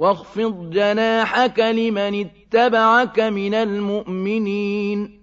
وَاخْفِضْ جَنَاحَكَ لِمَنِ اتَّبَعَكَ مِنَ الْمُؤْمِنِينَ